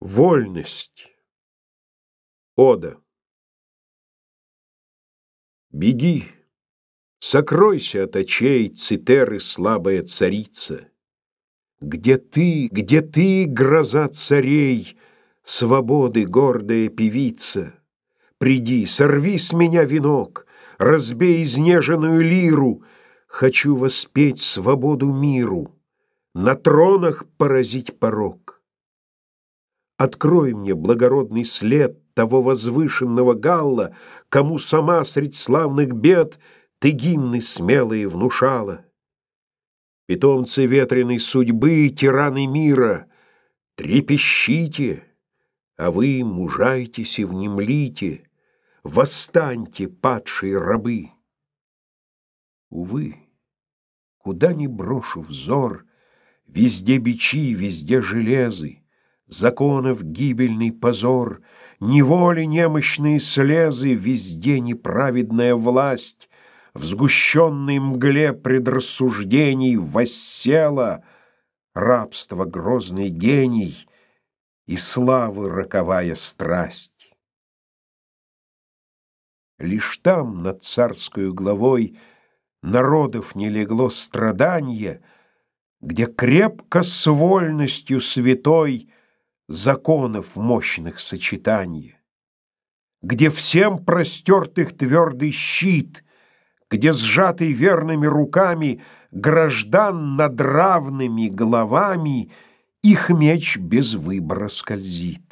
Вольность. Ода. Беги, сокройся от очей Цитеры слабая царица. Где ты, где ты, гроза царей, Свободы гордая певица? Приди, сорви с меня венок, Разбей изнеженную лиру, Хочу воспеть свободу миру, На тронах поразить порог. Открой мне благородный след того возвышенного галла, Кому сама средь славных бед ты гимны смелые внушала. Питомцы ветреной судьбы, тираны мира, трепещите, а вы мужайтесь и внемлите, восстаньте, падшие рабы. Увы, куда ни брошу взор, везде бичи, везде железы, законов гибельный позор, неволи немощные слезы, везде неправедная власть, в сгущенной мгле предрассуждений воссела рабство грозный гений и славы роковая страсть. Лишь там над царскую главой народов не легло страдание, где крепко с вольностью святой законов мощных сочетания, где всем простертых твердый щит, где сжатый верными руками граждан над равными головами их меч без выбора скользит.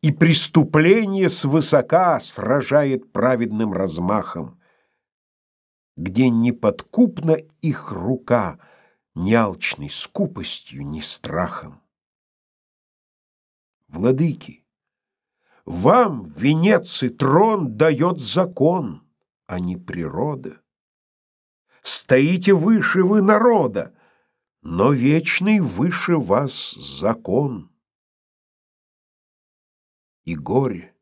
И преступление свысока сражает праведным размахом, где неподкупна их рука ни алчной скупостью, ни страхом владыки. Вам венец и трон дает закон, а не природа. Стоите выше вы народа, но вечный выше вас закон. И горе,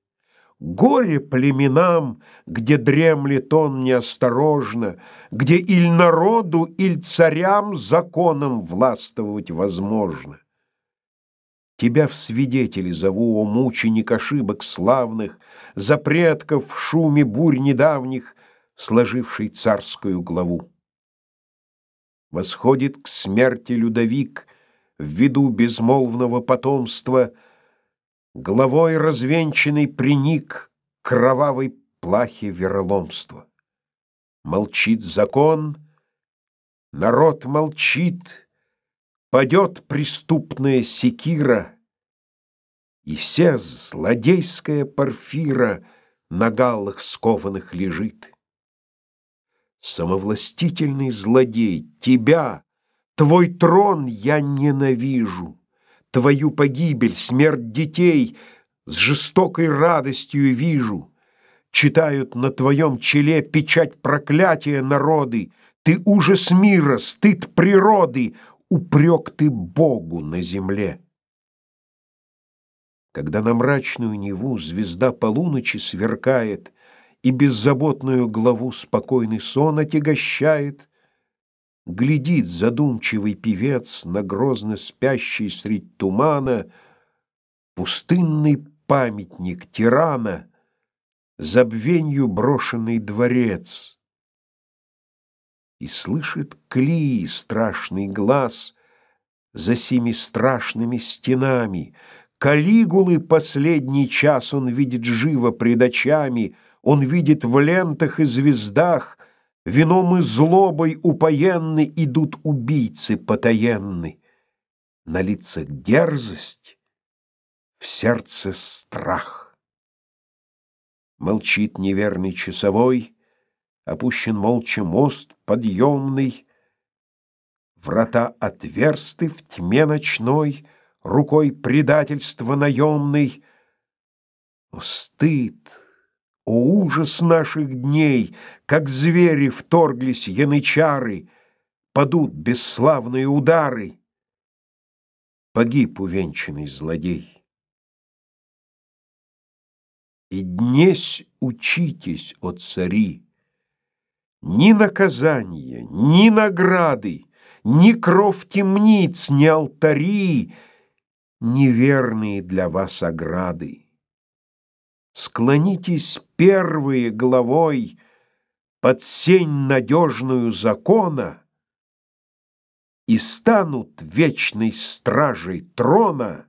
горе племенам, где дремлет он неосторожно, где иль народу, иль царям законом властвовать возможно. Тебя в свидетели зову, о мученик ошибок славных, За предков в шуме бурь недавних, Сложивший царскую главу. Восходит к смерти Людовик В виду безмолвного потомства, Головой развенчанный приник Кровавой плахе вероломства. Молчит закон, народ молчит, Падет преступная секира, И вся злодейская порфира На галлах скованных лежит. Самовластительный злодей, тебя, Твой трон я ненавижу, Твою погибель, смерть детей С жестокой радостью вижу. Читают на твоем челе Печать проклятия народы, Ты ужас мира, стыд природы, упрек ты Богу на земле. Когда на мрачную Неву звезда полуночи сверкает И беззаботную главу спокойный сон отягощает, Глядит задумчивый певец на грозно спящий средь тумана Пустынный памятник тирана, Забвенью брошенный дворец — и слышит Клии страшный глаз за сими страшными стенами. Калигулы последний час он видит живо пред очами, он видит в лентах и звездах, вином и злобой упоенны идут убийцы потаенны. На лицах дерзость, в сердце страх. Молчит неверный часовой — Опущен молча мост подъемный, Врата отверсты в тьме ночной, Рукой предательства наемной. О, стыд! О, ужас наших дней! Как звери вторглись янычары, Падут бесславные удары. Погиб увенчанный злодей. И днесь учитесь, о цари, ни наказания, ни награды, ни кров темниц, ни алтари, неверные для вас ограды. Склонитесь первые головой под сень надежную закона и станут вечной стражей трона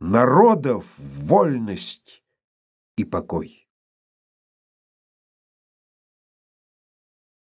народов вольность и покой.